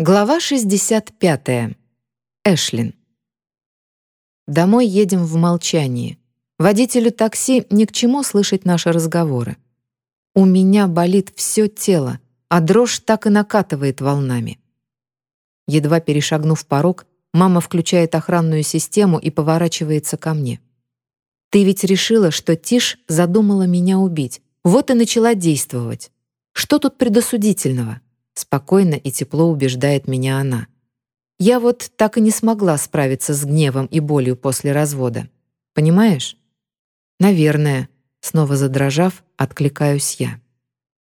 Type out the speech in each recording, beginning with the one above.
Глава 65. Эшлин. Домой едем в молчании. Водителю такси ни к чему слышать наши разговоры. У меня болит все тело, а дрожь так и накатывает волнами. Едва перешагнув порог, мама включает охранную систему и поворачивается ко мне. «Ты ведь решила, что Тиш задумала меня убить. Вот и начала действовать. Что тут предосудительного?» Спокойно и тепло убеждает меня она. Я вот так и не смогла справиться с гневом и болью после развода. Понимаешь? Наверное, снова задрожав, откликаюсь я.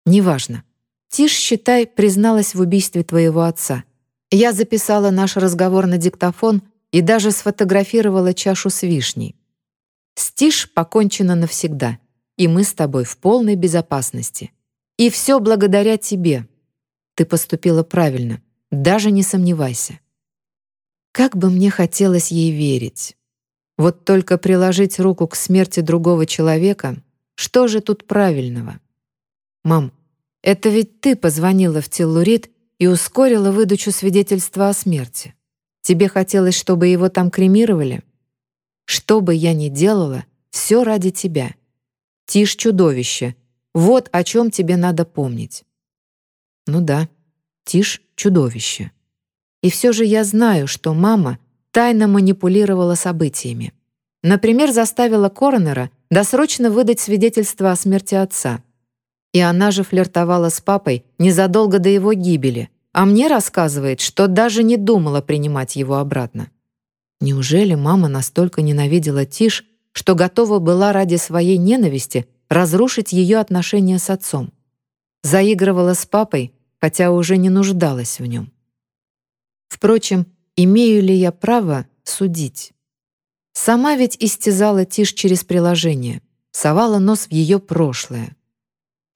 Неважно. Тиш, считай, призналась в убийстве твоего отца. Я записала наш разговор на диктофон и даже сфотографировала чашу с вишней. С Тиш покончено навсегда, и мы с тобой в полной безопасности. И все благодаря тебе, ты поступила правильно, даже не сомневайся. Как бы мне хотелось ей верить. Вот только приложить руку к смерти другого человека, что же тут правильного? Мам, это ведь ты позвонила в Теллурит и ускорила выдачу свидетельства о смерти. Тебе хотелось, чтобы его там кремировали? Что бы я ни делала, все ради тебя. Тишь чудовище. Вот о чем тебе надо помнить. Ну да, Тишь — чудовище. И все же я знаю, что мама тайно манипулировала событиями. Например, заставила Коронера досрочно выдать свидетельство о смерти отца. И она же флиртовала с папой незадолго до его гибели, а мне рассказывает, что даже не думала принимать его обратно. Неужели мама настолько ненавидела Тиш, что готова была ради своей ненависти разрушить ее отношения с отцом? Заигрывала с папой, хотя уже не нуждалась в нем. Впрочем, имею ли я право судить? Сама ведь истязала Тишь через приложение, совала нос в ее прошлое.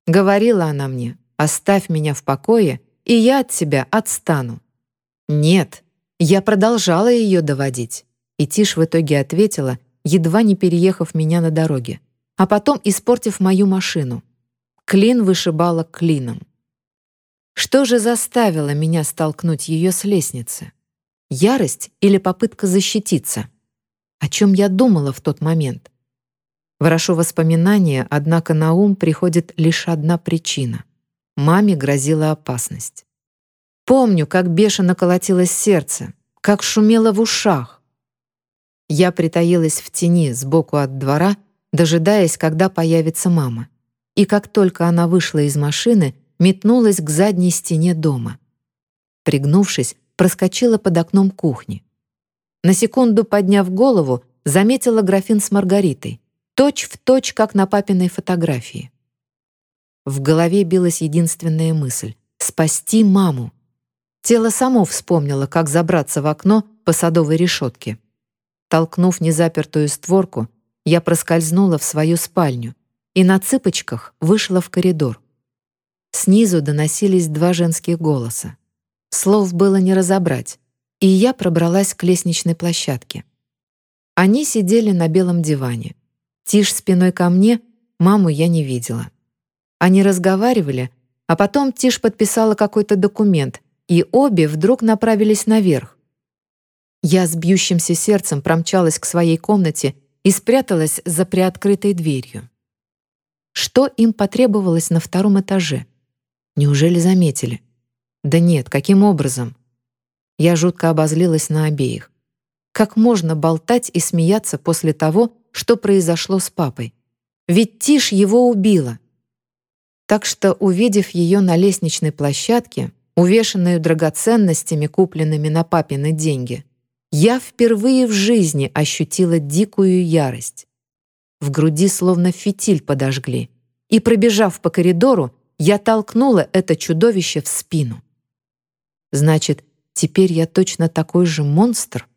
Говорила она мне, оставь меня в покое, и я от тебя отстану. Нет, я продолжала ее доводить. И Тишь в итоге ответила, едва не переехав меня на дороге, а потом испортив мою машину. Клин вышибала клином. Что же заставило меня столкнуть ее с лестницы? Ярость или попытка защититься? О чем я думала в тот момент? Ворошу воспоминания, однако на ум приходит лишь одна причина. Маме грозила опасность. Помню, как бешено колотилось сердце, как шумело в ушах. Я притаилась в тени сбоку от двора, дожидаясь, когда появится мама. И как только она вышла из машины, метнулась к задней стене дома. Пригнувшись, проскочила под окном кухни. На секунду подняв голову, заметила графин с Маргаритой, точь в точь, как на папиной фотографии. В голове билась единственная мысль — спасти маму. Тело само вспомнило, как забраться в окно по садовой решетке. Толкнув незапертую створку, я проскользнула в свою спальню и на цыпочках вышла в коридор. Снизу доносились два женских голоса. Слов было не разобрать, и я пробралась к лестничной площадке. Они сидели на белом диване. Тишь спиной ко мне, маму я не видела. Они разговаривали, а потом Тиш подписала какой-то документ, и обе вдруг направились наверх. Я с бьющимся сердцем промчалась к своей комнате и спряталась за приоткрытой дверью. Что им потребовалось на втором этаже? Неужели заметили? Да нет, каким образом? Я жутко обозлилась на обеих. Как можно болтать и смеяться после того, что произошло с папой? Ведь Тиш его убила. Так что, увидев ее на лестничной площадке, увешанную драгоценностями, купленными на папины деньги, я впервые в жизни ощутила дикую ярость. В груди словно фитиль подожгли, и, пробежав по коридору, я толкнула это чудовище в спину. Значит, теперь я точно такой же монстр?